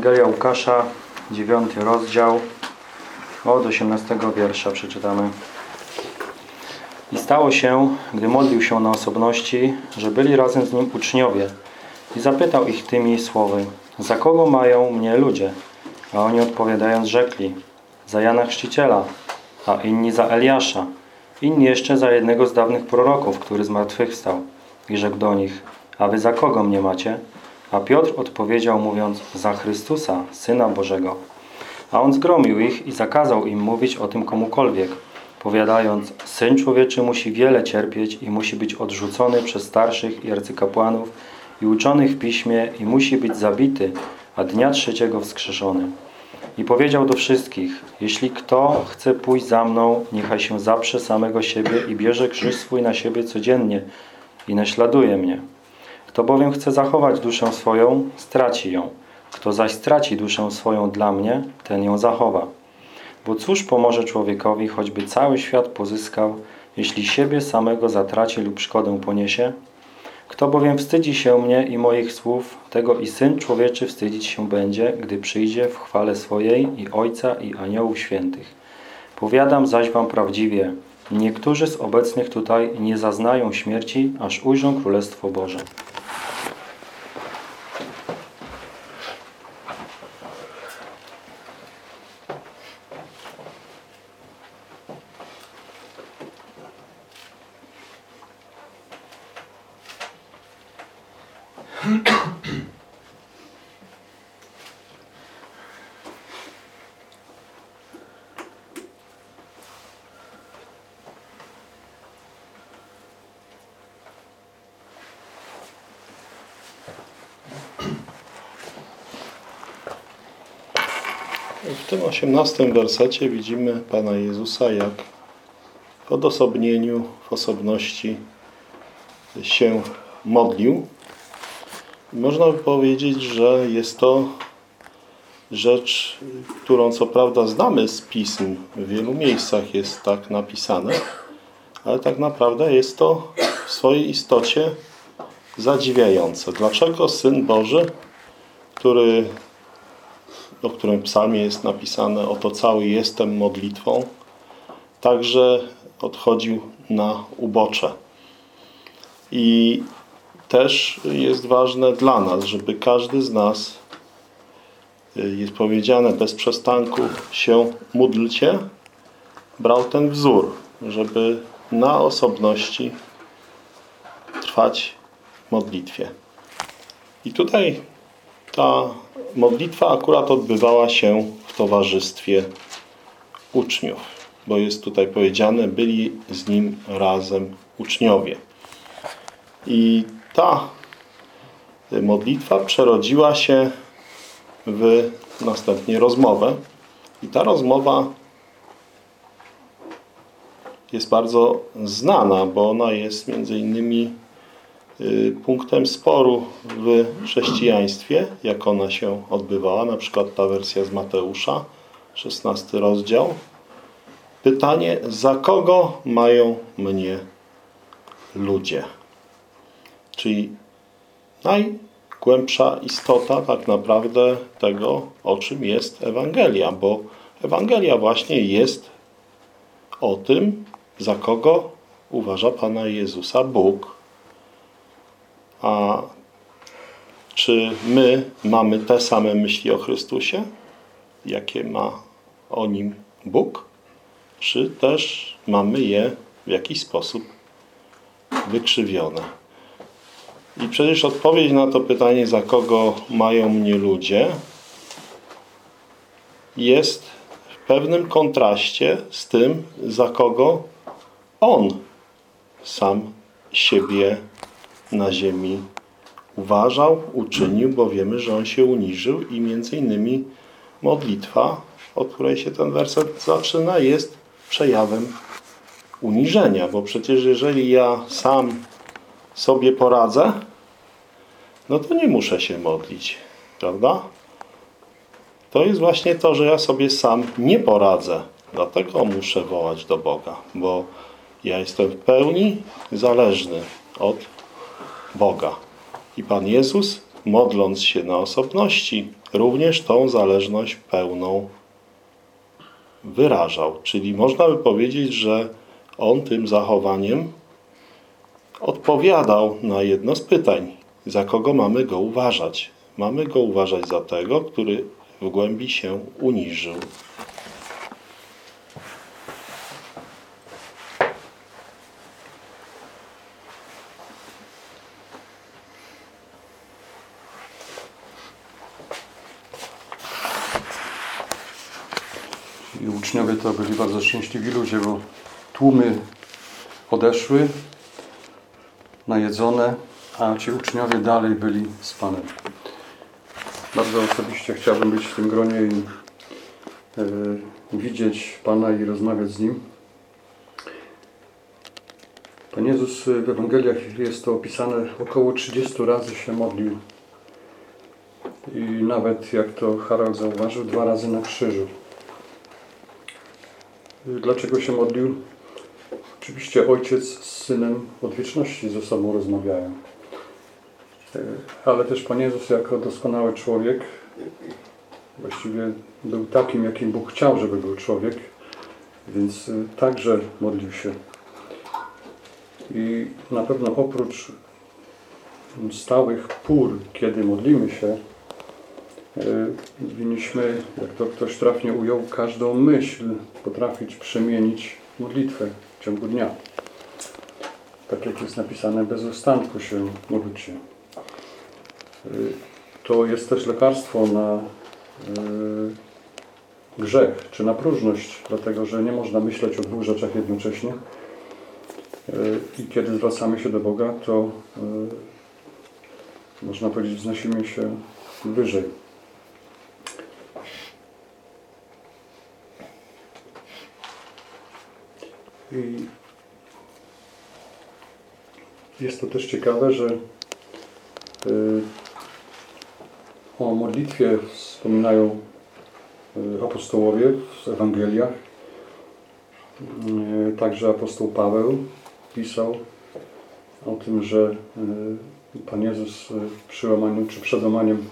Ewangelia Łukasza, 9 rozdział, od 18 wiersza przeczytamy. I stało się, gdy modlił się na osobności, że byli razem z nim uczniowie i zapytał ich tymi słowy, za kogo mają mnie ludzie? A oni odpowiadając rzekli, za Jana Chrzciciela, a inni za Eliasza, inni jeszcze za jednego z dawnych proroków, który zmartwychwstał. I rzekł do nich, a wy za kogo mnie macie? A Piotr odpowiedział mówiąc, za Chrystusa, Syna Bożego. A on zgromił ich i zakazał im mówić o tym komukolwiek, powiadając, Syn Człowieczy musi wiele cierpieć i musi być odrzucony przez starszych i arcykapłanów i uczonych w piśmie i musi być zabity, a dnia trzeciego wskrzeszony. I powiedział do wszystkich, jeśli kto chce pójść za mną, niechaj się zaprze samego siebie i bierze krzyż swój na siebie codziennie i naśladuje mnie. Kto bowiem chce zachować duszę swoją, straci ją. Kto zaś straci duszę swoją dla mnie, ten ją zachowa. Bo cóż pomoże człowiekowi, choćby cały świat pozyskał, jeśli siebie samego zatraci lub szkodę poniesie? Kto bowiem wstydzi się mnie i moich słów, tego i Syn Człowieczy wstydzić się będzie, gdy przyjdzie w chwale swojej i Ojca i Aniołów Świętych. Powiadam zaś wam prawdziwie, niektórzy z obecnych tutaj nie zaznają śmierci, aż ujrzą Królestwo Boże. W tym osiemnastym wersecie widzimy Pana Jezusa, jak w odosobnieniu, w osobności się modlił. Można by powiedzieć, że jest to rzecz, którą co prawda znamy z pism. W wielu miejscach jest tak napisane, ale tak naprawdę jest to w swojej istocie zadziwiające. Dlaczego Syn Boży, który o którym psalmie jest napisane oto cały jestem modlitwą, także odchodził na ubocze. I też jest ważne dla nas, żeby każdy z nas, jest powiedziane bez przestanku, się módlcie, brał ten wzór, żeby na osobności trwać w modlitwie. I tutaj ta modlitwa akurat odbywała się w towarzystwie uczniów, bo jest tutaj powiedziane, byli z nim razem uczniowie. I ta modlitwa przerodziła się w następnie rozmowę. I ta rozmowa jest bardzo znana, bo ona jest między innymi punktem sporu w chrześcijaństwie, jak ona się odbywała, na przykład ta wersja z Mateusza, 16 rozdział. Pytanie, za kogo mają mnie ludzie? Czyli najgłębsza istota tak naprawdę tego, o czym jest Ewangelia, bo Ewangelia właśnie jest o tym, za kogo uważa Pana Jezusa Bóg, a czy my mamy te same myśli o Chrystusie, jakie ma o Nim Bóg? Czy też mamy je w jakiś sposób wykrzywione? I przecież odpowiedź na to pytanie, za kogo mają mnie ludzie, jest w pewnym kontraście z tym, za kogo On sam siebie na ziemi uważał, uczynił, bo wiemy, że on się uniżył i między innymi modlitwa, od której się ten werset zaczyna, jest przejawem uniżenia, bo przecież jeżeli ja sam sobie poradzę, no to nie muszę się modlić, prawda? To jest właśnie to, że ja sobie sam nie poradzę. Dlatego muszę wołać do Boga, bo ja jestem w pełni zależny od Boga. I Pan Jezus modląc się na osobności, również tą zależność pełną wyrażał. Czyli można by powiedzieć, że on tym zachowaniem odpowiadał na jedno z pytań, za kogo mamy go uważać. Mamy go uważać za tego, który w głębi się uniżył. I uczniowie to byli bardzo szczęśliwi ludzie, bo tłumy odeszły, najedzone, a ci uczniowie dalej byli z Panem. Bardzo osobiście chciałbym być w tym gronie i e, widzieć Pana i rozmawiać z Nim. Pan Jezus w Ewangeliach jest to opisane około 30 razy się modlił. I nawet, jak to Harald zauważył, dwa razy na krzyżu. Dlaczego się modlił? Oczywiście ojciec z synem od wieczności ze sobą rozmawiają. E, Ale też Pan Jezus jako doskonały człowiek właściwie był takim, jakim Bóg chciał, żeby był człowiek, więc e, także modlił się. I na pewno oprócz stałych pór, kiedy modlimy się, e, winniśmy, jak to ktoś trafnie ujął, każdą myśl potrafić przemienić modlitwę w ciągu dnia. Tak jak jest napisane, bez ustanku się módlcie. Y, To jest też lekarstwo na y, grzech czy na próżność, dlatego że nie można myśleć o dwóch rzeczach jednocześnie. I kiedy zwracamy się do Boga, to można powiedzieć, wznosimy się wyżej. I jest to też ciekawe, że y, o modlitwie wspominają y, apostołowie w Ewangeliach. Y, Także apostoł Paweł pisał o tym, że Pan Jezus przy łamaniu czy przed łamaniem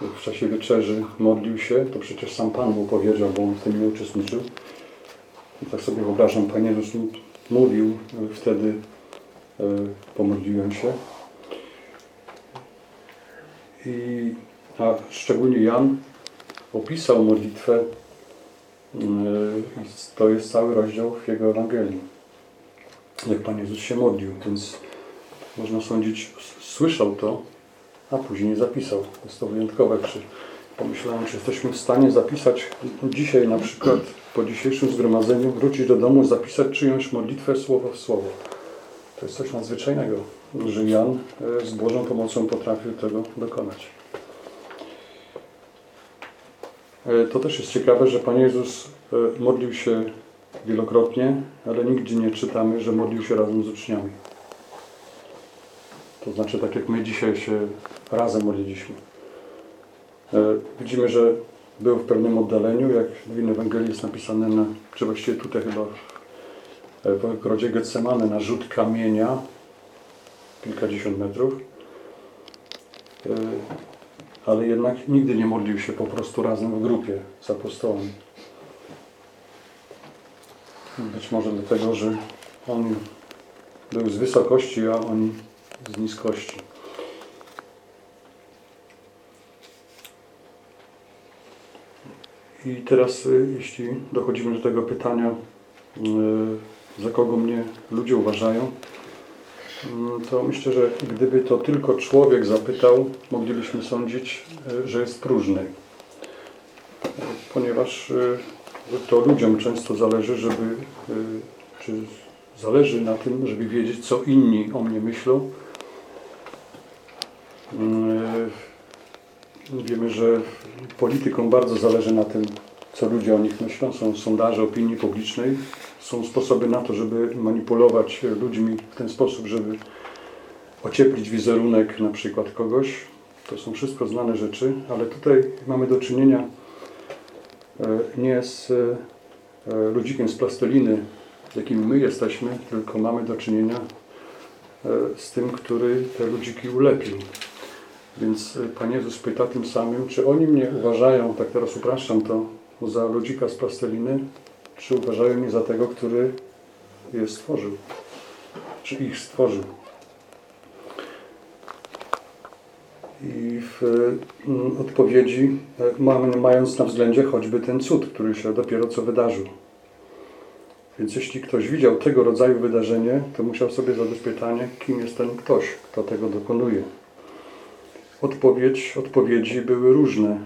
w czasie wieczerzy modlił się. To przecież sam Pan mu powiedział, bo on w tym nie uczestniczył. Tak sobie wyobrażam, Pan Jezus mówił y, wtedy, y, pomodliłem się. I, a szczególnie Jan opisał modlitwę, i to jest cały rozdział w jego Ewangelii, jak Pan Jezus się modlił, więc można sądzić, słyszał to, a później zapisał. Jest to wyjątkowe. Pomyślałem, czy jesteśmy w stanie zapisać dzisiaj na przykład po dzisiejszym zgromadzeniu, wrócić do domu, zapisać czyjąś modlitwę słowo w słowo. To jest coś nadzwyczajnego, że Jan e, z Bożą pomocą potrafił tego dokonać. E, To też jest ciekawe, że Pan Jezus e, modlił się wielokrotnie, ale nigdzie nie czytamy, że modlił się razem z uczniami. To znaczy, tak jak my dzisiaj się razem modliliśmy. Widzimy, że był w pewnym oddaleniu, jak w innej Ewangelii jest napisane, na, czy właściwie tutaj chyba w ogrodzie Getsemane na rzut kamienia, kilkadziesiąt metrów. E, Ale jednak nigdy nie modlił się po prostu razem w grupie z apostołami. Być może dlatego, że on był z wysokości, a oni z niskości. I teraz, y, jeśli dochodzimy do tego pytania, y, za kogo mnie ludzie uważają, y, to myślę, że gdyby to tylko człowiek zapytał, moglibyśmy sądzić, y, że jest próżny. Ponieważ to ludziom często zależy, żeby, czy zależy na tym, żeby wiedzieć, co inni o mnie myślą. Wiemy, że politykom bardzo zależy na tym, co ludzie o nich myślą. Są sondaże opinii publicznej. Są sposoby na to, żeby manipulować ludźmi w ten sposób, żeby ocieplić wizerunek na przykład kogoś. To są wszystko znane rzeczy, ale tutaj mamy do czynienia e, nie z e, ludzikiem z plasteliny, jakimi my jesteśmy, tylko mamy do czynienia e, z tym, który te ludziki ulepił. Więc y, Pan Jezus pyta tym samym, czy oni mnie uważają, tak teraz upraszczam to, za ludzika z plasteliny, czy uważają mnie za tego, który je stworzył, czy ich stworzył. I w mm, odpowiedzi, e, mając na względzie choćby ten cud, który się dopiero co wydarzył. Więc jeśli ktoś widział tego rodzaju wydarzenie, to musiał sobie zadać pytanie, kim jest ten ktoś, kto tego dokonuje. Odpowiedź, odpowiedzi były różne.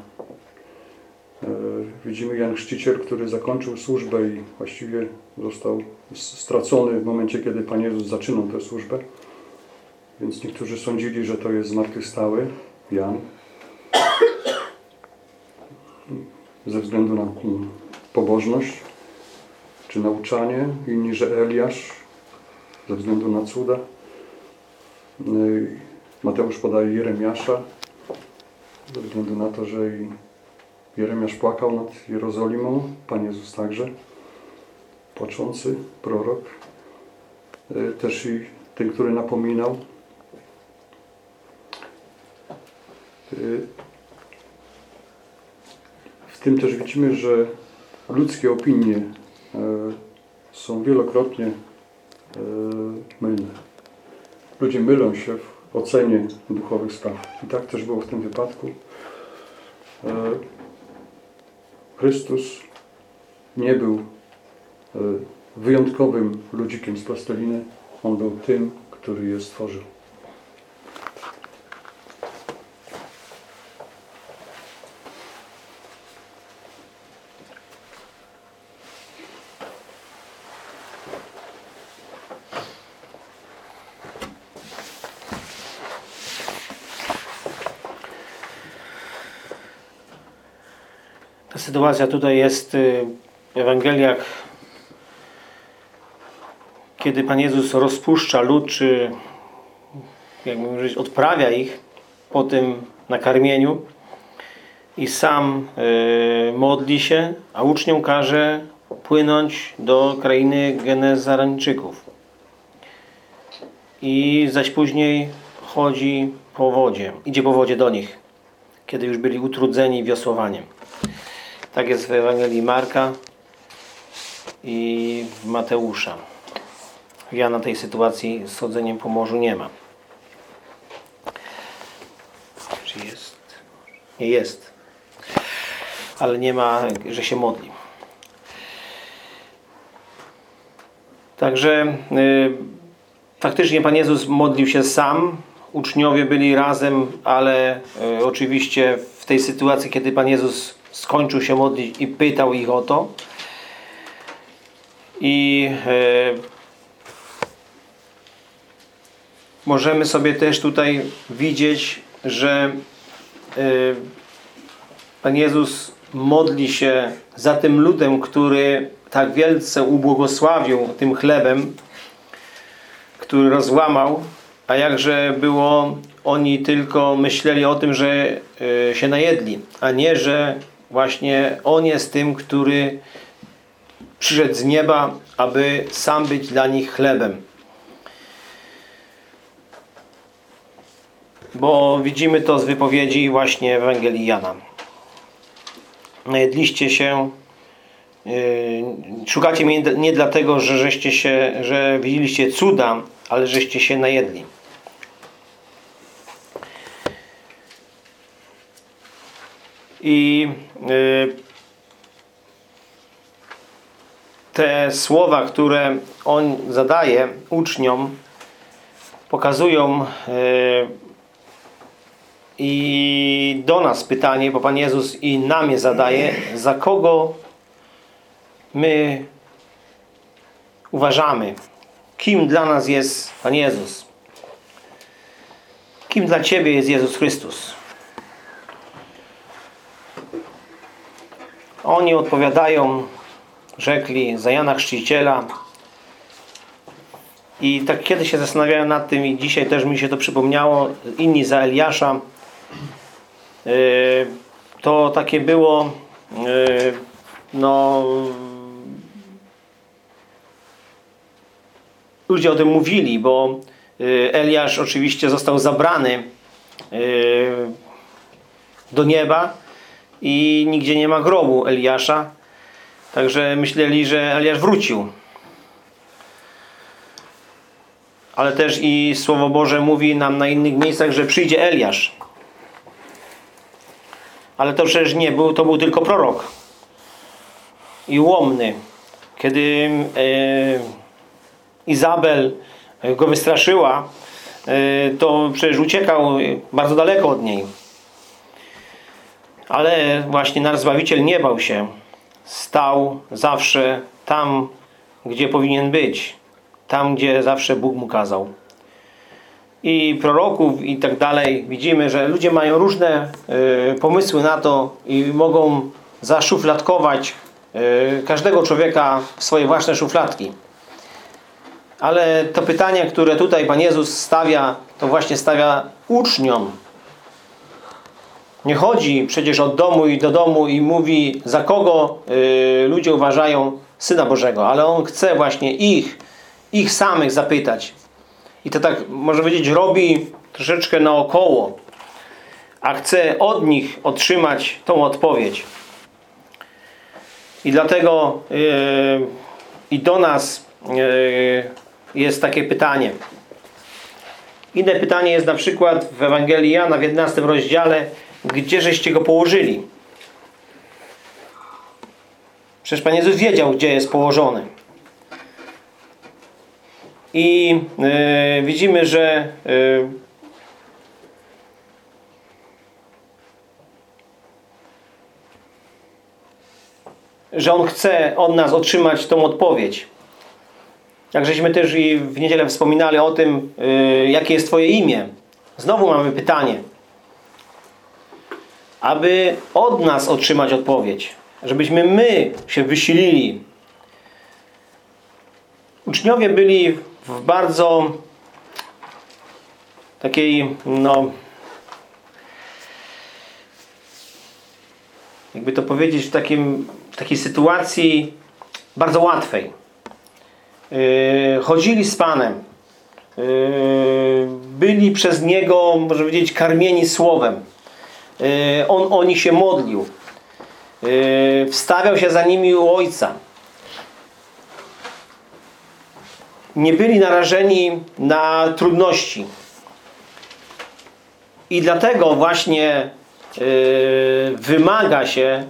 E, Widzimy Jan Chrzciciel, który zakończył służbę i właściwie został stracony w momencie, kiedy Pan Jezus zaczynał tę służbę. Więc niektórzy sądzili, że to jest zmartwychwstały Jan. Ze względu na pobożność czy nauczanie. Inni, że Eliasz ze względu na cuda. Mateusz podaje Jeremiasza ze względu na to, że Jeremiasz płakał nad Jerozolimą, Pan Jezus także, płaczący prorok. E, Też i ten, który napominał. E, W tym też widzimy, że ludzkie opinie e, są wielokrotnie mylne. Ludzie mylą się w ocenie duchowych spraw. I tak też było w tym wypadku. E, Chrystus nie był e, wyjątkowym ludzikiem z plasteliny. On był tym, który je stworzył. Sytuacja tutaj jest y, w Ewangeliach, kiedy Pan Jezus rozpuszcza lud, czy jakby powiedzieć, odprawia ich po tym nakarmieniu i sam y, modli się, a uczniom każe płynąć do krainy Genezarańczyków. I zaś później chodzi po wodzie, idzie po wodzie do nich, kiedy już byli utrudzeni wiosłowaniem. Tak jest w Ewangelii Marka i Mateusza. Jana tej sytuacji z chodzeniem po morzu nie ma. Czy jest? Nie jest. Ale nie ma, że się modli. Także y, faktycznie Pan Jezus modlił się sam. Uczniowie byli razem, ale y, oczywiście w tej sytuacji, kiedy Pan Jezus skończył się modlić i pytał ich o to. I y, możemy sobie też tutaj widzieć, że y, Pan Jezus modli się za tym ludem, który tak wielce ubłogosławił tym chlebem, który rozłamał, a jakże było, oni tylko myśleli o tym, że y, się najedli, a nie, że właśnie On jest tym, który przyszedł z nieba, aby sam być dla nich chlebem. Bo widzimy to z wypowiedzi właśnie Ewangelii Jana. Najedliście się Yy, szukacie mnie nie dlatego, że żeście się, że widzieliście cuda, ale żeście się najedli. I te słowa, które on zadaje uczniom, pokazują yy, i do nas pytanie, bo Pan Jezus i nam je zadaje, za kogo my uważamy, kim dla nas jest Pan Jezus. Kim dla Ciebie jest Jezus Chrystus. Oni odpowiadają, rzekli za Jana Chrzciciela. I tak kiedy się zastanawiałem nad tym i dzisiaj też mi się to przypomniało, inni za Eliasza, yy, to takie było yy, no ludzie o tym mówili, bo y, Eliasz oczywiście został zabrany do nieba i nigdzie nie ma grobu Eliasza. Także myśleli, że Eliasz wrócił. Ale też i Słowo Boże mówi nam na innych miejscach, że przyjdzie Eliasz. Ale to przecież nie był, to był tylko prorok. I łomny. Kiedy e, Izabel go wystraszyła, e, to przecież uciekał bardzo daleko od niej. Ale właśnie nasz Zbawiciel nie bał się. Stał zawsze tam, gdzie powinien być. Tam, gdzie zawsze Bóg mu kazał. I proroków i tak dalej. Widzimy, że ludzie mają różne y, pomysły na to i mogą zaszufladkować y, każdego człowieka w swoje własne szufladki. Ale to pytanie, które tutaj Pan Jezus stawia, to właśnie stawia uczniom. Nie chodzi przecież od domu i do domu i mówi, za kogo y, ludzie uważają Syna Bożego, ale On chce właśnie ich, ich samych zapytać. I to tak, można powiedzieć, robi troszeczkę naokoło, a chce od nich otrzymać tą odpowiedź. I dlatego yy, i do nas yy, jest takie pytanie. Inne pytanie jest na przykład w Ewangelii Jana w 11 rozdziale, gdzie żeście go położyli? Przecież Pan Jezus wiedział, gdzie jest położony. I yy, widzimy, że yy, że On chce od nas otrzymać tą odpowiedź. Jak żeśmy też i w niedzielę wspominali o tym, yy, jakie jest Twoje imię. Znowu mamy pytanie. Aby od nas otrzymać odpowiedź. Żebyśmy my się wysilili. Uczniowie byli w bardzo takiej, no jakby to powiedzieć, w, takim, w takiej sytuacji bardzo łatwej. Yy, chodzili z Panem. Yy, byli przez Niego, można powiedzieć, karmieni Słowem. Yy, on o nich się modlił. Yy, wstawiał się za nimi u Ojca. Nie byli narażeni na trudności. I dlatego właśnie yy, wymaga się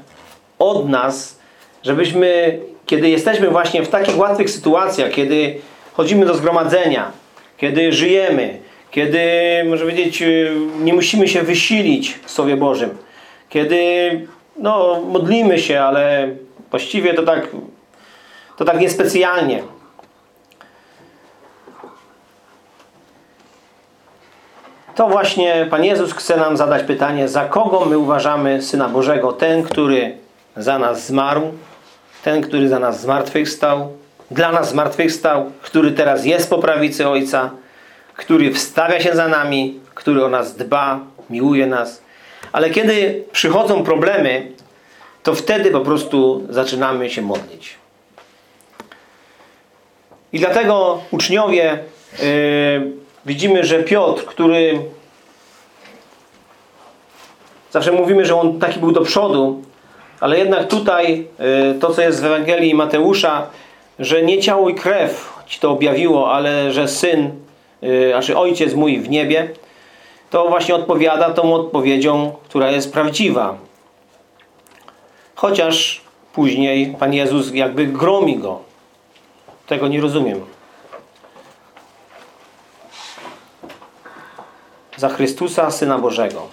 od nas, żebyśmy, kiedy jesteśmy właśnie w takich łatwych sytuacjach, kiedy chodzimy do zgromadzenia, kiedy żyjemy, kiedy, może powiedzieć, nie musimy się wysilić w Słowie Bożym, kiedy no, modlimy się, ale właściwie to tak, to tak niespecjalnie. To właśnie Pan Jezus chce nam zadać pytanie, za kogo my uważamy Syna Bożego? Ten, który za nas zmarł, ten, który za nas zmartwychwstał, dla nas zmartwychwstał, który teraz jest po prawicy Ojca, który wstawia się za nami, który o nas dba, miłuje nas. Ale kiedy przychodzą problemy, to wtedy po prostu zaczynamy się modlić. I dlatego uczniowie yy, widzimy, że Piotr, który zawsze mówimy, że on taki był do przodu, ale jednak tutaj yy, to, co jest w Ewangelii Mateusza, że nie ciało i krew ci to objawiło, ale że Syn, yy, znaczy Ojciec mój w niebie, to właśnie odpowiada tą odpowiedzią, która jest prawdziwa. Chociaż później Pan Jezus jakby gromi go. Tego nie rozumiem. Za Chrystusa, Syna Bożego.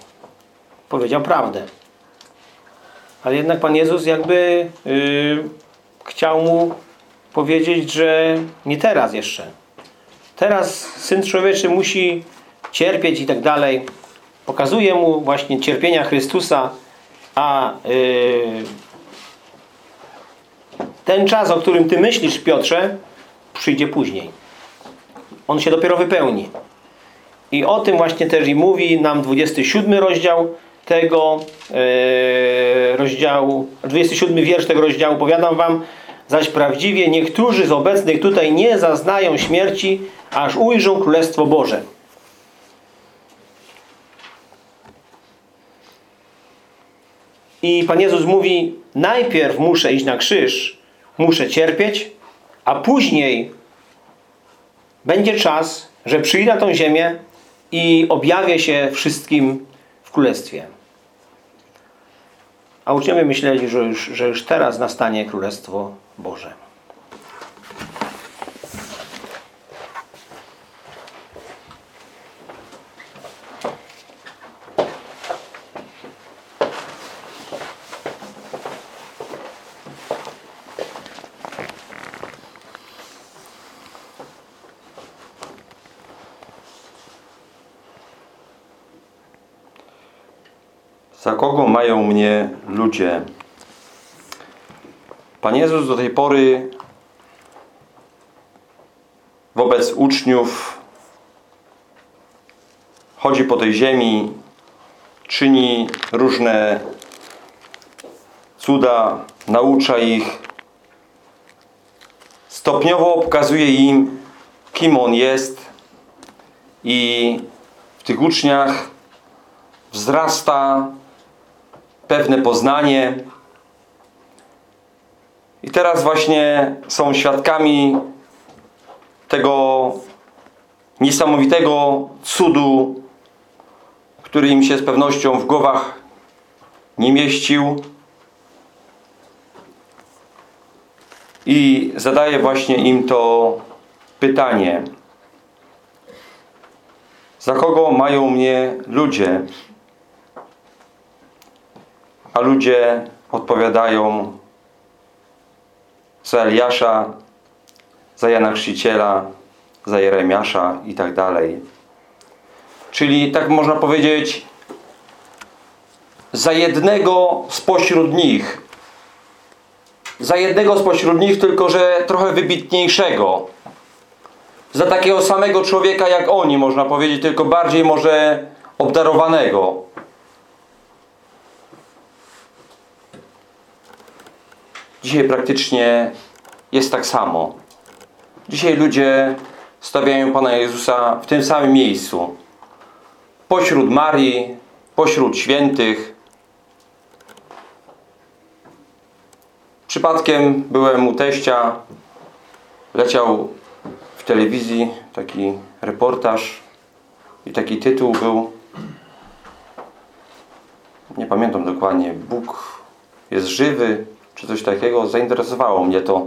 Powiedział prawdę. Ale jednak Pan Jezus jakby yy, chciał mu powiedzieć, że nie teraz jeszcze. Teraz Syn Człowieczy musi cierpieć i tak dalej. Pokazuje mu właśnie cierpienia Chrystusa, a yy, ten czas, o którym Ty myślisz, Piotrze, przyjdzie później. On się dopiero wypełni. I o tym właśnie też i mówi nam 27 rozdział tego yy, rozdziału, 27 wiersz tego rozdziału. Powiadam wam, zaś prawdziwie niektórzy z obecnych tutaj nie zaznają śmierci, aż ujrzą Królestwo Boże. I Pan Jezus mówi, najpierw muszę iść na krzyż, muszę cierpieć, a później będzie czas, że przyjdę na tą ziemię i objawię się wszystkim w Królestwie. A uczniowie myśleli, że już, że już teraz nastanie Królestwo Boże. Za kogo mają mnie ludzie? Pan Jezus do tej pory wobec uczniów chodzi po tej ziemi, czyni różne cuda, naucza ich, stopniowo pokazuje im, kim On jest i w tych uczniach wzrasta pewne poznanie. I teraz właśnie są świadkami tego niesamowitego cudu, który im się z pewnością w głowach nie mieścił. I zadaje właśnie im to pytanie. Za kogo mają mnie ludzie? A ludzie odpowiadają za Eliasza, za Jana Chrzciciela, za Jeremiasza i tak dalej. Czyli tak można powiedzieć za jednego spośród nich. Za jednego spośród nich, tylko że trochę wybitniejszego. Za takiego samego człowieka jak oni, można powiedzieć, tylko bardziej może obdarowanego. Dzisiaj praktycznie jest tak samo. Dzisiaj ludzie stawiają Pana Jezusa w tym samym miejscu. Pośród Marii, pośród świętych. Przypadkiem byłem u teścia, leciał w telewizji taki reportaż i taki tytuł był nie pamiętam dokładnie Bóg jest żywy czy coś takiego. Zainteresowało mnie to,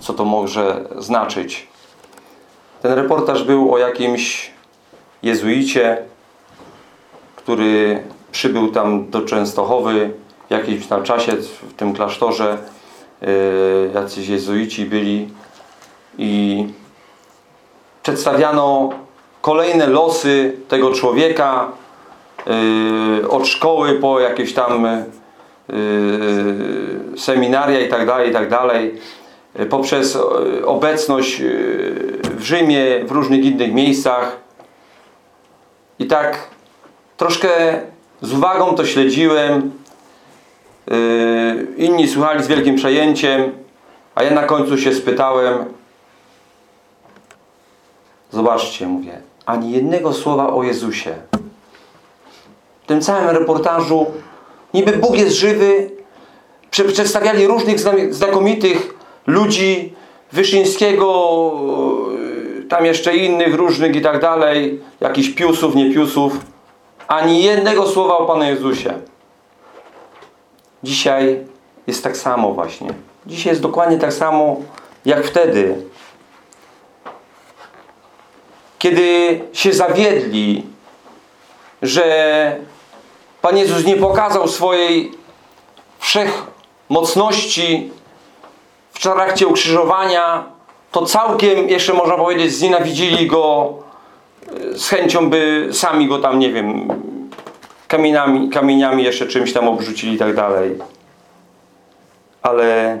co to może znaczyć. Ten reportaż był o jakimś jezuicie, który przybył tam do Częstochowy w jakimś tam czasie w tym klasztorze. Yy, jacyś jezuici byli i przedstawiano kolejne losy tego człowieka yy, od szkoły po jakieś tam seminaria i tak dalej, i tak yy, poprzez yy, obecność w Rzymie, w różnych innych miejscach i tak troszkę z uwagą to śledziłem inni słuchali z wielkim przejęciem a ja na końcu się spytałem Zobaczcie, mówię, ani jednego słowa o Jezusie. W tym całym reportażu niby Bóg jest żywy, prze- przedstawiali różnych znakomitych ludzi, Wyszyńskiego, yy, tam jeszcze innych różnych i tak dalej, jakichś piusów, nie piusów, ani jednego słowa o Panu Jezusie. Dzisiaj jest tak samo właśnie. Dzisiaj jest dokładnie tak samo jak wtedy kiedy się zawiedli, że Pan Jezus nie pokazał swojej wszechmocności w trakcie ukrzyżowania, to całkiem, jeszcze można powiedzieć, znienawidzili Go y, z chęcią, by sami Go tam, nie wiem, kamieniami, kamieniami jeszcze czymś tam obrzucili i tak dalej. Ale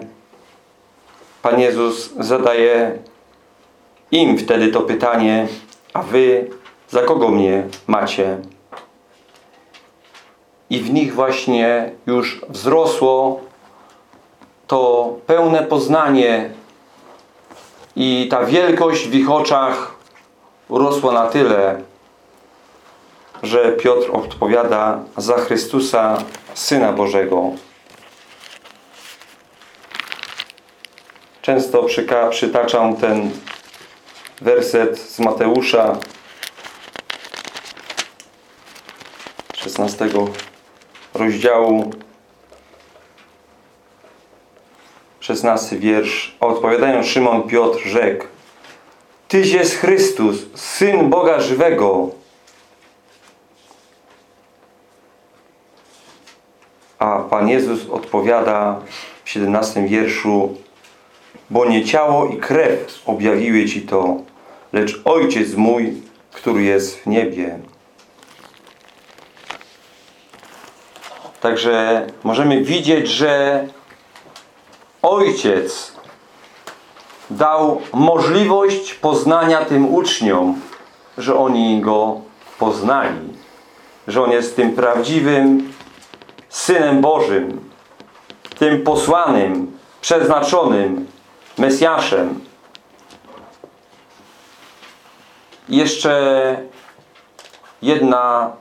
Pan Jezus zadaje im wtedy to pytanie, a wy za kogo mnie macie? I w nich właśnie już wzrosło to pełne poznanie i ta wielkość w ich oczach urosła na tyle, że Piotr odpowiada za Chrystusa, Syna Bożego. Często przytaczam ten werset z Mateusza 16 rozdziału 16 wiersz. A Odpowiadając Szymon Piotr rzekł Tyś jest Chrystus, Syn Boga żywego. A Pan Jezus odpowiada w 17 wierszu Bo nie ciało i krew objawiły Ci to, lecz Ojciec mój, który jest w niebie. Także możemy widzieć, że Ojciec dał możliwość poznania tym uczniom, że oni Go poznali. Że On jest tym prawdziwym Synem Bożym, tym posłanym, przeznaczonym Mesjaszem. Jeszcze jedna,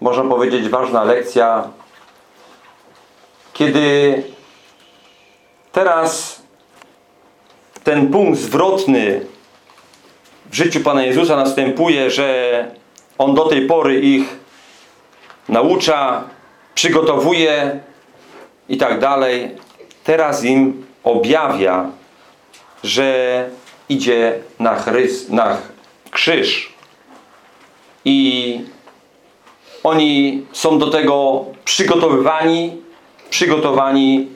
można powiedzieć, ważna lekcja. Kiedy teraz ten punkt zwrotny w życiu Pana Jezusa następuje, że On do tej pory ich naucza, przygotowuje i tak dalej. Teraz im objawia, że idzie na, chrys, na krzyż i oni są do tego przygotowywani, przygotowani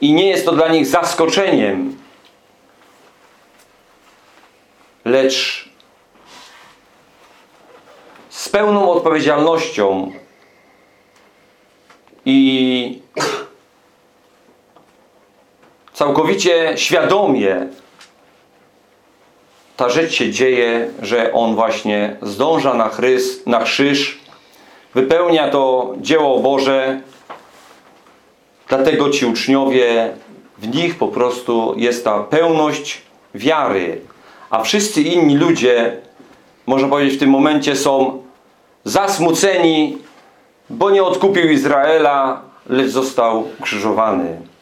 i nie jest to dla nich zaskoczeniem, lecz z pełną odpowiedzialnością i całkowicie świadomie ta rzecz się dzieje, że on właśnie zdąża na, chrys, na krzyż, wypełnia to dzieło Boże, dlatego ci uczniowie, w nich po prostu jest ta pełność wiary, a wszyscy inni ludzie, można powiedzieć w tym momencie są zasmuceni, bo nie odkupił Izraela, lecz został krzyżowany.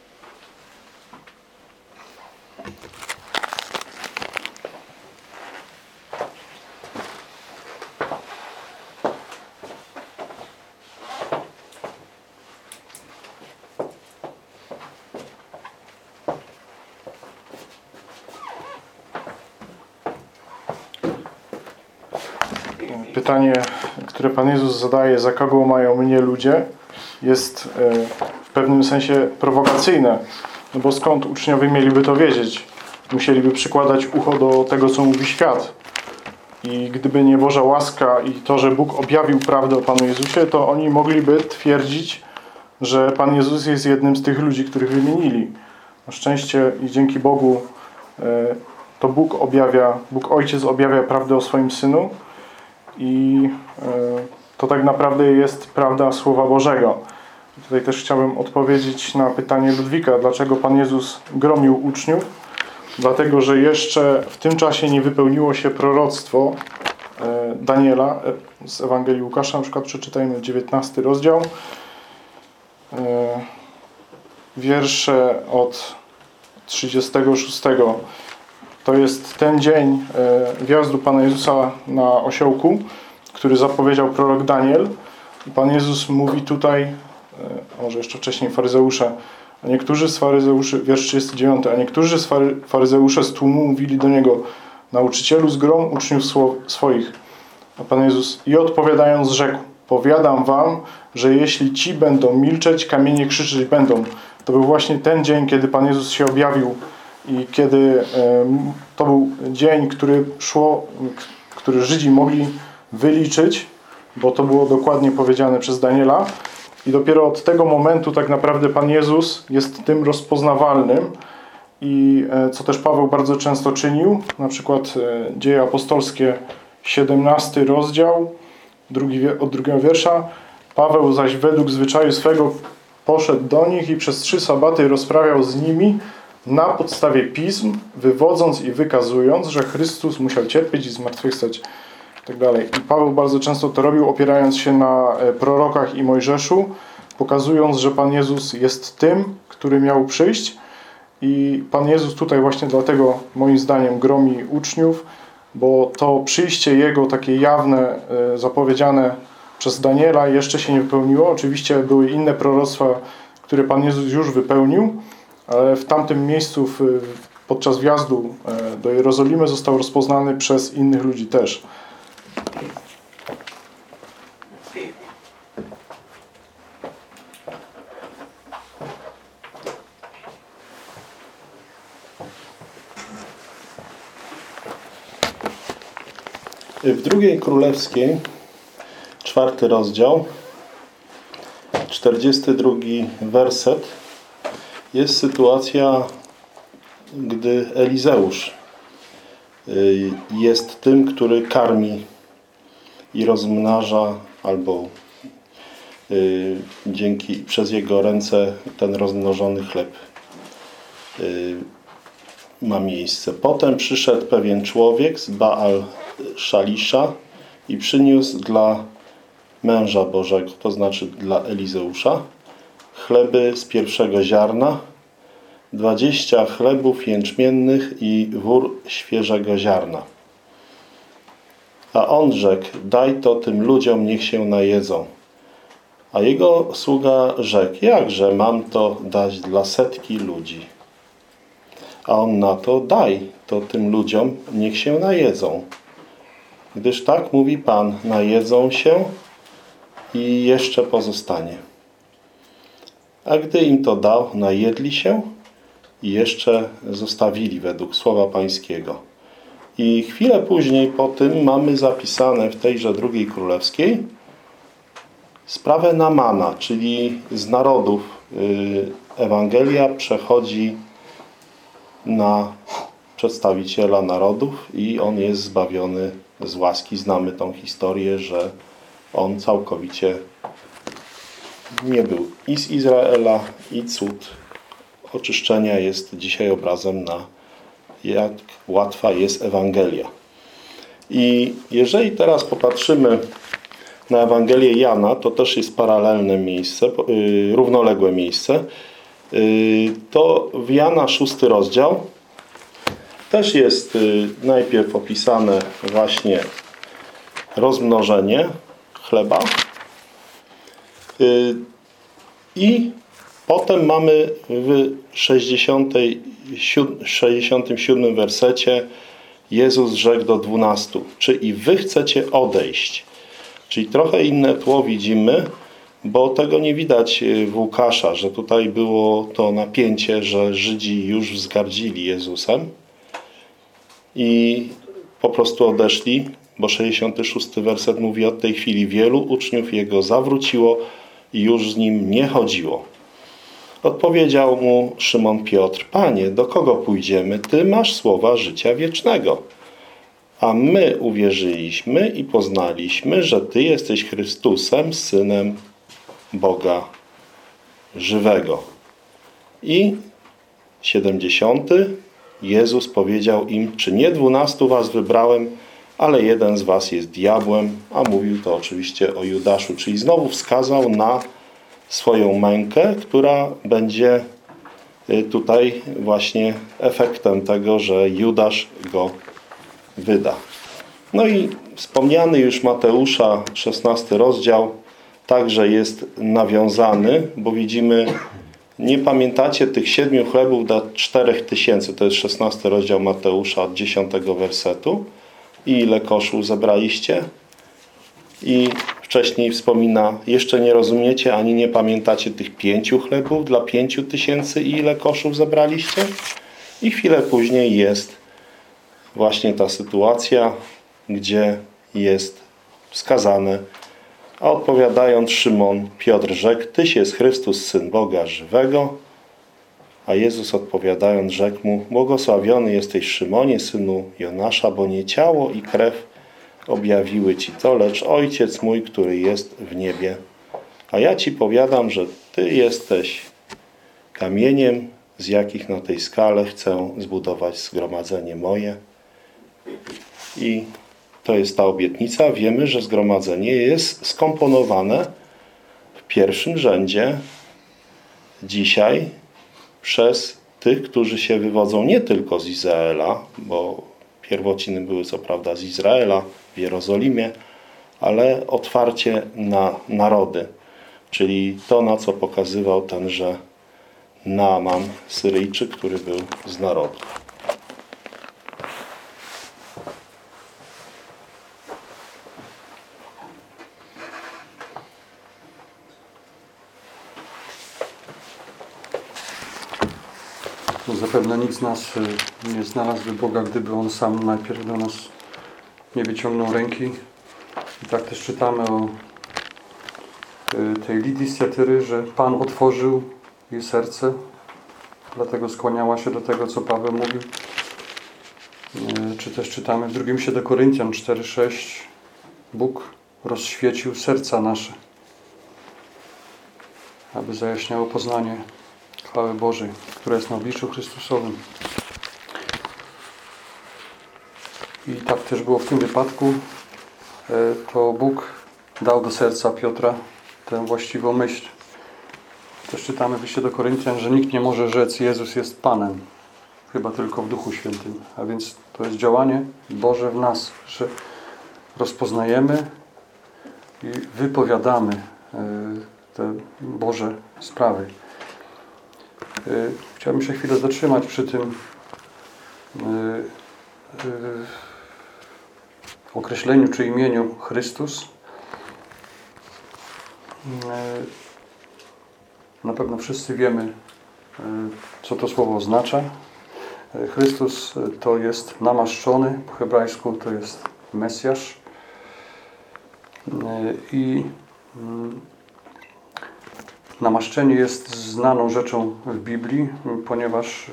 Pytanie, które Pan Jezus zadaje, za kogo mają mnie ludzie, jest e, w pewnym sensie prowokacyjne. No bo skąd uczniowie mieliby to wiedzieć? Musieliby przykładać ucho do tego, co mówi świat. I gdyby nie Boża łaska i to, że Bóg objawił prawdę o Panu Jezusie, to oni mogliby twierdzić, że Pan Jezus jest jednym z tych ludzi, których wymienili. Na szczęście i dzięki Bogu e, to Bóg objawia, Bóg Ojciec objawia prawdę o swoim Synu i e, to tak naprawdę jest prawda Słowa Bożego. Tutaj też chciałbym odpowiedzieć na pytanie Ludwika, dlaczego Pan Jezus gromił uczniów. Dlatego, że jeszcze w tym czasie nie wypełniło się proroctwo e, Daniela e, z Ewangelii Łukasza. Na przykład przeczytajmy 19 rozdział. Wiersze od 36 to jest ten dzień e, wjazdu Pana Jezusa na osiołku, który zapowiedział prorok Daniel. Pan Jezus mówi tutaj, e, a może jeszcze wcześniej faryzeusze, a niektórzy z faryzeuszy, wiersz 39, a niektórzy z fary, faryzeusze z tłumu mówili do Niego, nauczycielu zgrom uczniów sło- swoich. A Pan Jezus i odpowiadając rzekł, powiadam wam, że jeśli ci będą milczeć, kamienie krzyczeć będą. To był właśnie ten dzień, kiedy Pan Jezus się objawił i kiedy to był dzień, który szło, który Żydzi mogli wyliczyć, bo to było dokładnie powiedziane przez Daniela i dopiero od tego momentu tak naprawdę Pan Jezus jest tym rozpoznawalnym. I e, co też Paweł bardzo często czynił, na przykład e, Dzieje Apostolskie 17 rozdział drugi, od drugiego wiersza. Paweł zaś według zwyczaju swego poszedł do nich i przez trzy sabaty rozprawiał z nimi na podstawie pism, wywodząc i wykazując, że Chrystus musiał cierpieć i zmartwychwstać tak dalej. I Paweł bardzo często to robił, opierając się na e, prorokach i Mojżeszu, pokazując, że Pan Jezus jest tym, który miał przyjść. I Pan Jezus tutaj właśnie dlatego, moim zdaniem, gromi uczniów, bo to przyjście Jego, takie jawne, e, zapowiedziane przez Daniela, jeszcze się nie wypełniło. Oczywiście były inne proroctwa, które Pan Jezus już wypełnił, ale w tamtym miejscu, w, podczas wjazdu e, do Jerozolimy, został rozpoznany przez innych ludzi też. W drugiej królewskiej, czwarty rozdział, 42 werset, jest sytuacja, gdy Elizeusz y, jest tym, który karmi i rozmnaża, albo y, dzięki przez jego ręce ten rozmnożony chleb y, ma miejsce. Potem przyszedł pewien człowiek z Baal Szalisza i przyniósł dla męża Bożego, to znaczy dla Elizeusza, chleby z pierwszego ziarna, dwadzieścia chlebów jęczmiennych i wór świeżego ziarna. A on rzekł, daj to tym ludziom, niech się najedzą. A jego sługa rzekł, jakże mam to dać dla setki ludzi? A on na to, daj to tym ludziom, niech się najedzą. Gdyż tak mówi Pan, najedzą się i jeszcze pozostanie. A gdy im to dał, najedli się i jeszcze zostawili według słowa Pańskiego. I chwilę później po tym mamy zapisane w tejże drugiej królewskiej sprawę Namana, czyli z narodów y, Ewangelia przechodzi na przedstawiciela narodów i on jest zbawiony z łaski. Znamy tą historię, że on całkowicie nie był i z Izraela, i cud oczyszczenia jest dzisiaj obrazem na jak łatwa jest Ewangelia. I jeżeli teraz popatrzymy na Ewangelię Jana, to też jest paralelne miejsce, yy, równoległe miejsce. Yy, to w Jana szósty rozdział też jest yy, najpierw opisane właśnie rozmnożenie chleba. Y, I potem mamy w 67, 67 wersecie Jezus rzekł do dwunastu, czy i wy chcecie odejść? Czyli trochę inne tło widzimy, bo tego nie widać w Łukasza, że tutaj było to napięcie, że Żydzi już wzgardzili Jezusem i po prostu odeszli, bo 66 werset mówi od tej chwili wielu uczniów Jego zawróciło i już z Nim nie chodziło. Odpowiedział mu Szymon Piotr, Panie, do kogo pójdziemy? Ty masz słowa życia wiecznego. A my uwierzyliśmy i poznaliśmy, że Ty jesteś Chrystusem, Synem Boga żywego. I 70. Jezus powiedział im, czy nie dwunastu was wybrałem, ale jeden z was jest diabłem, a mówił to oczywiście o Judaszu, czyli znowu wskazał na swoją mękę, która będzie y, tutaj właśnie efektem tego, że Judasz go wyda. No i wspomniany już Mateusza 16 rozdział także jest nawiązany, bo widzimy, nie pamiętacie tych siedmiu chlebów do czterech tysięcy, to jest 16 rozdział Mateusza od 10 wersetu i ile koszów zebraliście? I wcześniej wspomina, jeszcze nie rozumiecie, ani nie pamiętacie tych pięciu chlebów dla pięciu tysięcy i ile koszów zebraliście? I chwilę później jest właśnie ta sytuacja, gdzie jest wskazane, a odpowiadając Szymon, Piotr rzekł, Tyś jest Chrystus, Syn Boga żywego. A Jezus odpowiadając rzekł mu, błogosławiony jesteś Szymonie, synu Jonasza, bo nie ciało i krew objawiły Ci to, lecz Ojciec mój, który jest w niebie. A ja Ci powiadam, że Ty jesteś kamieniem, z jakich na tej skale chcę zbudować zgromadzenie moje. I to jest ta obietnica, wiemy, że zgromadzenie jest skomponowane w pierwszym rzędzie dzisiaj przez tych, którzy się wywodzą nie tylko z Izraela, bo pierwociny były co prawda z Izraela, w Jerozolimie, ale otwarcie na narody, czyli to, na co pokazywał tenże Naaman, Syryjczyk, który był z narodu. No zapewne nikt z nas y, nie znalazłby Boga, gdyby On sam najpierw do nas nie wyciągnął ręki. I tak też czytamy o y, tej Lidii z Jatyry, że Pan otworzył jej serce, dlatego skłaniała się do tego, co Paweł mówił. Y, Czy też czytamy w drugim się do Koryntian 4,6 Bóg rozświecił serca nasze, aby zajaśniało poznanie chwały Bożej, która jest na obliczu Chrystusowym. I tak też było w tym wypadku. E, To Bóg dał do serca Piotra tę właściwą myśl. Też czytamy w liście do Koryntian, że nikt nie może rzec Jezus jest Panem. Chyba tylko w Duchu Świętym. A więc to jest działanie Boże w nas, że rozpoznajemy i wypowiadamy e, te Boże sprawy. Y, Chciałbym się chwilę zatrzymać przy tym y, y, określeniu czy imieniu Chrystus. Na pewno wszyscy wiemy, co to słowo oznacza. Chrystus to jest namaszczony, po hebrajsku to jest Mesjasz. I mm, Namaszczenie jest znaną rzeczą w Biblii, ponieważ y,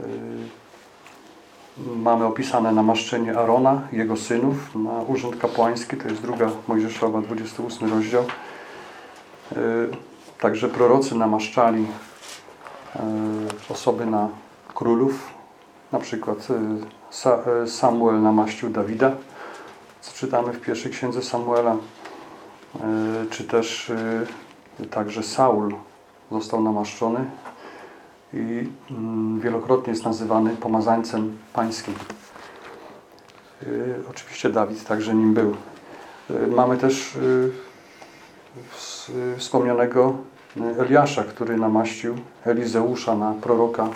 y, mamy opisane namaszczenie Arona, jego synów na urząd kapłański, to jest druga Mojżeszowa, 28 rozdział. Y, Także prorocy namaszczali osoby na królów, na przykład Sa- Samuel namaścił Dawida, co czytamy w pierwszej księdze Samuela, czy też Także Saul został namaszczony i mm, wielokrotnie jest nazywany pomazańcem pańskim. Y, Oczywiście Dawid także nim był. Y, Mamy też y, ws- wspomnianego Eliasza, który namaścił Elizeusza na proroka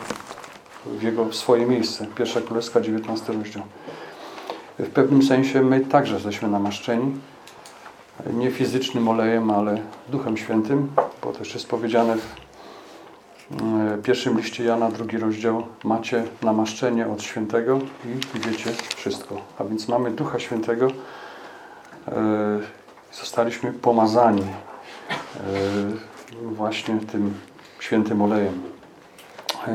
w jego w swoje miejsce. Pierwsza Królewska, 19 rozdział. W pewnym sensie my także jesteśmy namaszczeni nie fizycznym olejem, ale Duchem Świętym, bo też jest powiedziane w e, pierwszym liście Jana, drugi rozdział, macie namaszczenie od Świętego i wiecie wszystko. A więc mamy Ducha Świętego, e, zostaliśmy pomazani e, właśnie tym świętym olejem.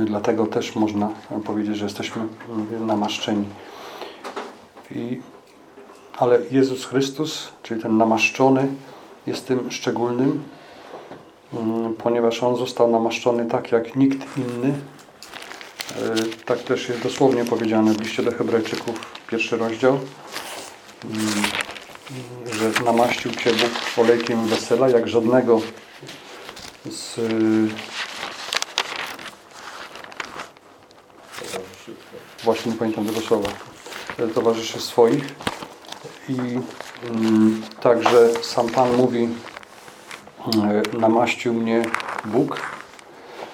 Dlatego też można powiedzieć, że jesteśmy mm, namaszczeni. I ale Jezus Chrystus, czyli ten namaszczony, jest tym szczególnym, mm, ponieważ On został namaszczony tak jak nikt inny. E, Tak też jest dosłownie powiedziane w liście do Hebrajczyków, pierwszy rozdział, mm, że namaścił Cię Bóg olejkiem wesela, jak żadnego z właśnie nie pamiętam tego słowa, e, towarzyszy swoich. I mm, także sam Pan mówi, e, namaścił mnie Bóg.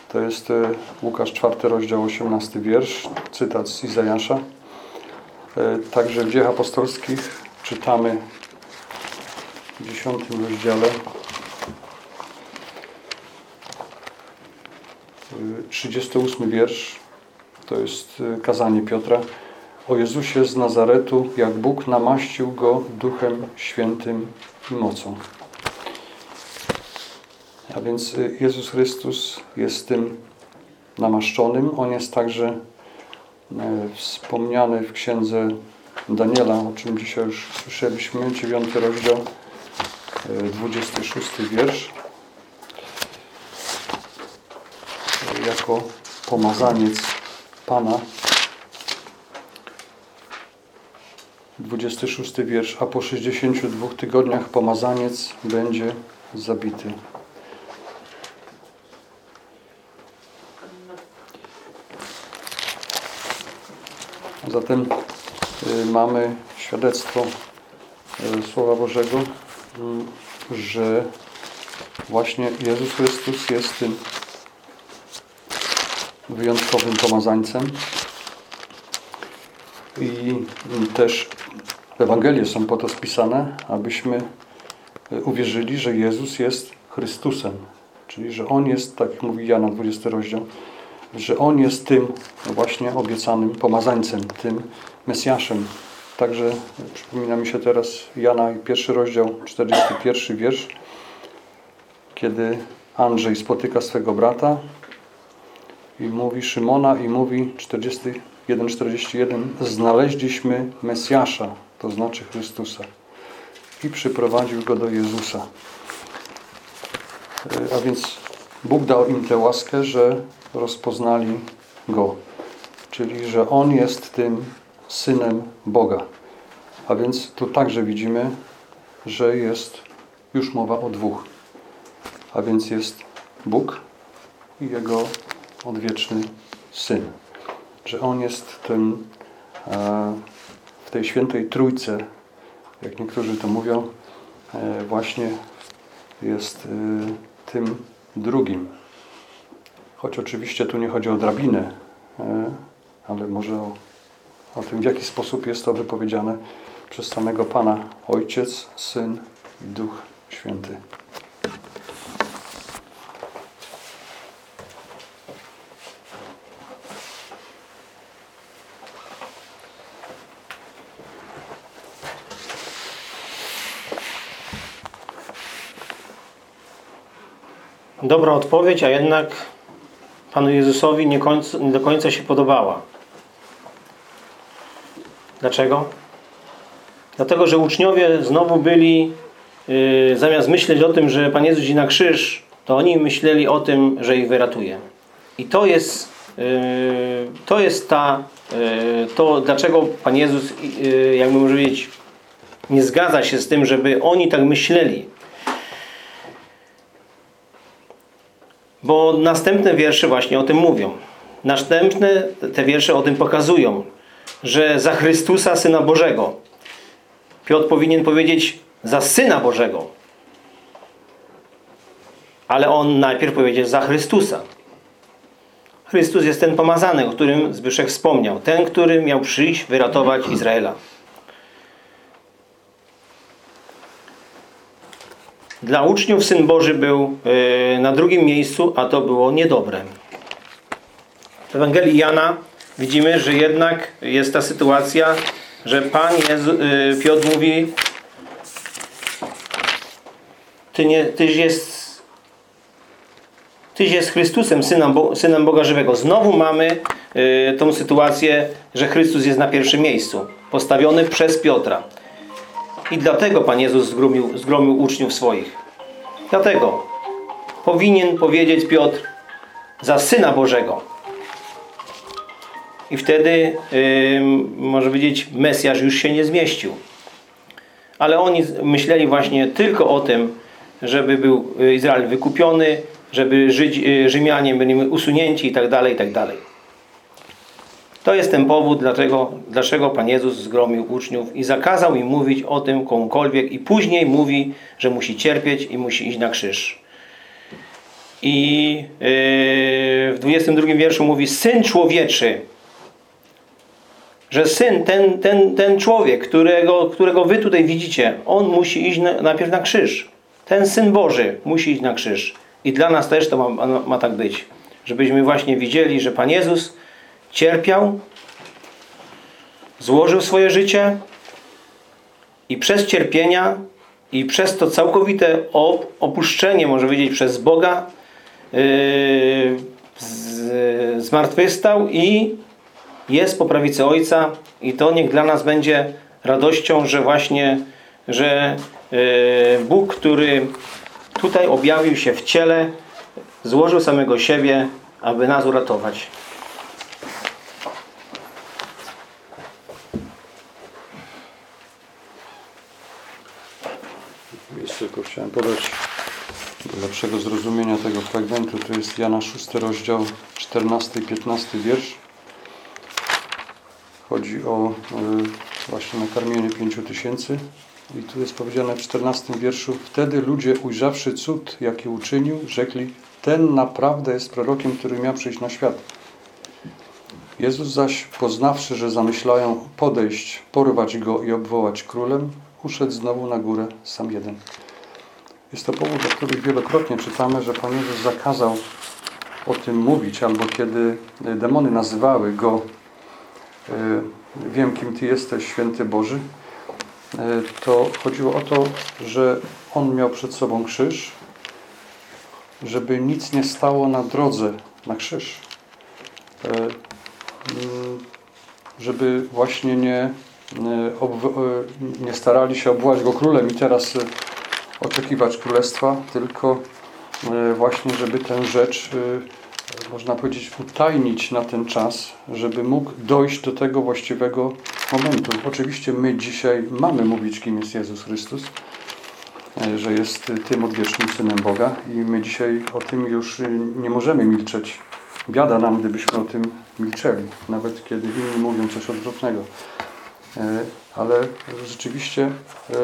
To jest e, Łukasz 4 rozdział 18 wiersz, cytat z Izajasza. E, Także w dziejach apostolskich czytamy w 10 rozdziale e, 38 wiersz. To jest kazanie Piotra o Jezusie z Nazaretu, jak Bóg namaścił Go Duchem Świętym i mocą. A więc y, Jezus Chrystus jest tym namaszczonym. On jest także e, wspomniany w księdze Daniela, o czym dzisiaj już słyszeliśmy, 9 rozdział, e, 26 wiersz. E, Jako pomazaniec Pana 26 wiersz. A po 62 tygodniach pomazaniec będzie zabity. Zatem y, mamy świadectwo y, Słowa Bożego, y, że właśnie Jezus Chrystus jest tym wyjątkowym pomazańcem. I też Ewangelie są po to spisane, abyśmy y, uwierzyli, że Jezus jest Chrystusem. Czyli, że On jest, tak jak mówi Jana 20 rozdział, że On jest tym właśnie obiecanym pomazańcem, tym Mesjaszem. Także przypomina mi się teraz Jana, pierwszy rozdział, 41 wiersz, kiedy Andrzej spotyka swego brata i mówi Szymona i mówi 41-41 znaleźliśmy Mesjasza, to znaczy Chrystusa i przyprowadził go do Jezusa. E, A więc Bóg dał im tę łaskę, że rozpoznali Go. Czyli, że On jest tym Synem Boga. A więc tu także widzimy, że jest już mowa o dwóch. A więc jest Bóg i Jego odwieczny Syn. Że On jest tym e, w tej świętej trójce, jak niektórzy to mówią, e, właśnie jest e, tym drugim. Choć oczywiście tu nie chodzi o drabinę, ale może o, o tym, w jaki sposób jest to wypowiedziane przez samego Pana Ojciec, Syn i Duch Święty. Dobra odpowiedź, a jednak Panu Jezusowi nie, końca, nie do końca się podobała. Dlaczego? Dlatego, że uczniowie znowu byli, yy, zamiast myśleć o tym, że Pan Jezus idzie na krzyż, to oni myśleli o tym, że ich wyratuje. I to jest, yy, to jest ta, yy, to dlaczego Pan Jezus, yy, jakby może powiedzieć, nie zgadza się z tym, żeby oni tak myśleli. Bo następne wiersze właśnie o tym mówią. Następne te wiersze o tym pokazują, że za Chrystusa, Syna Bożego. Piotr powinien powiedzieć za Syna Bożego. Ale on najpierw powiedział za Chrystusa. Chrystus jest ten pomazany, o którym Zbyszek wspomniał. Ten, który miał przyjść, wyratować Izraela. Dla uczniów Syn Boży był yy, na drugim miejscu, a to było niedobre. W Ewangelii Jana widzimy, że jednak jest ta sytuacja, że Pan Jezu, yy, Piotr mówi Ty nie, Tyś jest Tyś jest Chrystusem, Synem, Bo, Synem Boga Żywego. Znowu mamy yy, tą sytuację, że Chrystus jest na pierwszym miejscu. Postawiony przez Piotra. I dlatego Pan Jezus zgromił, zgromił uczniów swoich. Dlatego powinien powiedzieć Piotr za Syna Bożego. I wtedy, yy, może powiedzieć, Mesjasz już się nie zmieścił. Ale oni myśleli właśnie tylko o tym, żeby był Izrael wykupiony, żeby Żydzi, yy, Rzymianie byli usunięci i tak dalej, i tak dalej. To jest ten powód, dlaczego, dlaczego Pan Jezus zgromił uczniów i zakazał im mówić o tym komukolwiek i później mówi, że musi cierpieć i musi iść na krzyż. I yy, w 22 wierszu mówi Syn Człowieczy, że Syn, ten, ten, ten człowiek, którego, którego wy tutaj widzicie, on musi iść na, najpierw na krzyż. Ten Syn Boży musi iść na krzyż. I dla nas też to ma, ma tak być. Żebyśmy właśnie widzieli, że Pan Jezus cierpiał, złożył swoje życie i przez cierpienia i przez to całkowite opuszczenie, może powiedzieć, przez Boga yy, zmartwychwstał i jest po prawicy Ojca i to niech dla nas będzie radością, że właśnie, że yy, Bóg, który tutaj objawił się w ciele, złożył samego siebie, aby nas uratować. Jeszcze tylko chciałem podać do lepszego zrozumienia tego fragmentu. To jest Jana 6 rozdział 14 i 15 wiersz. Chodzi o y, właśnie nakarmienie pięciu tysięcy. I tu jest powiedziane w 14 wierszu Wtedy ludzie ujrzawszy cud, jaki uczynił, rzekli Ten naprawdę jest prorokiem, który miał przyjść na świat. Jezus zaś, poznawszy, że zamyślają podejść, porwać go i obwołać królem, uszedł znowu na górę sam jeden. Jest to powód, o którym wielokrotnie czytamy, że Pan Jezus zakazał o tym mówić, albo kiedy demony nazywały go y, wiem kim Ty jesteś, święty Boży, y, to chodziło o to, że On miał przed sobą krzyż, żeby nic nie stało na drodze na krzyż. Mm, Żeby właśnie nie, nie starali się obwołać Go królem i teraz oczekiwać królestwa, tylko y, właśnie, żeby tę rzecz, y, można powiedzieć, utajnić na ten czas, żeby mógł dojść do tego właściwego momentu. Oczywiście my dzisiaj mamy mówić, kim jest Jezus Chrystus, y, że jest tym odwiecznym Synem Boga i my dzisiaj o tym już nie możemy milczeć. Biada nam, gdybyśmy o tym milczeli, nawet kiedy inni mówią coś odwrotnego. E, Ale rzeczywiście e,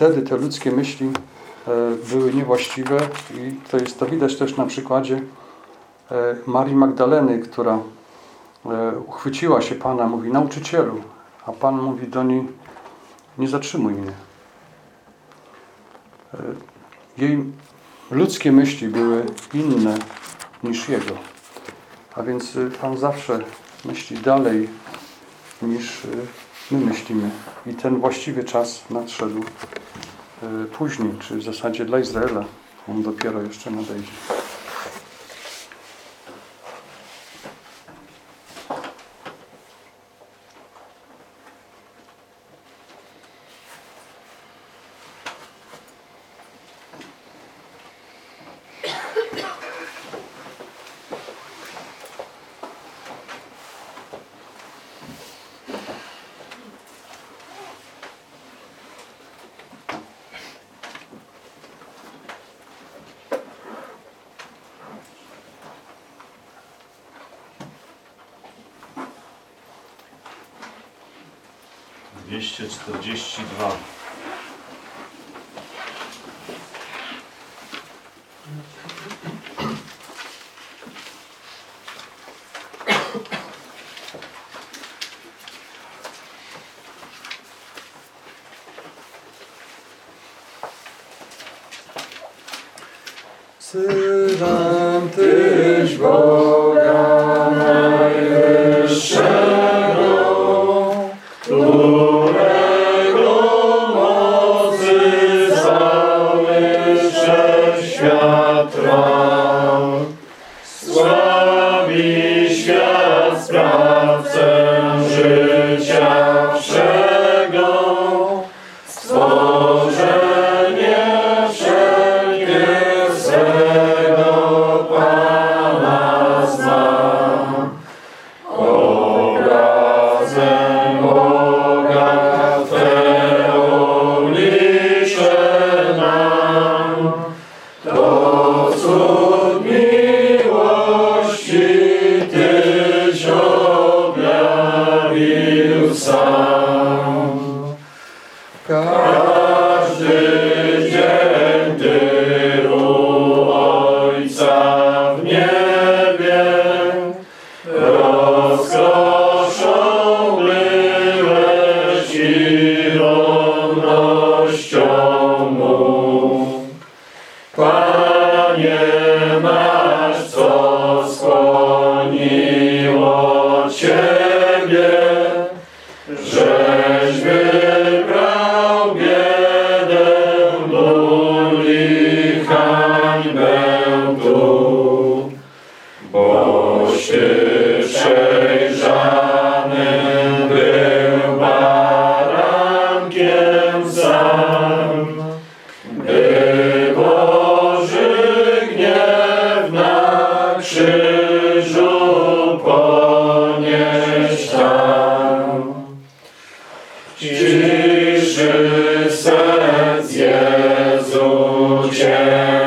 wtedy te ludzkie myśli e, były niewłaściwe i to jest to widać też na przykładzie e, Marii Magdaleny, która e, uchwyciła się Pana, mówi nauczycielu, a Pan mówi do niej nie zatrzymuj mnie. Jej ludzkie myśli były inne niż Jego. A więc Pan zawsze myśli dalej niż my myślimy. I ten właściwy czas nadszedł y, później, czy w zasadzie dla Izraela. On dopiero jeszcze nadejdzie. Dwieście czterdzieści dwa. Synem Tyś Boga najwyższego, którego mocy cały wszechświat trwał. Sławi świat Share.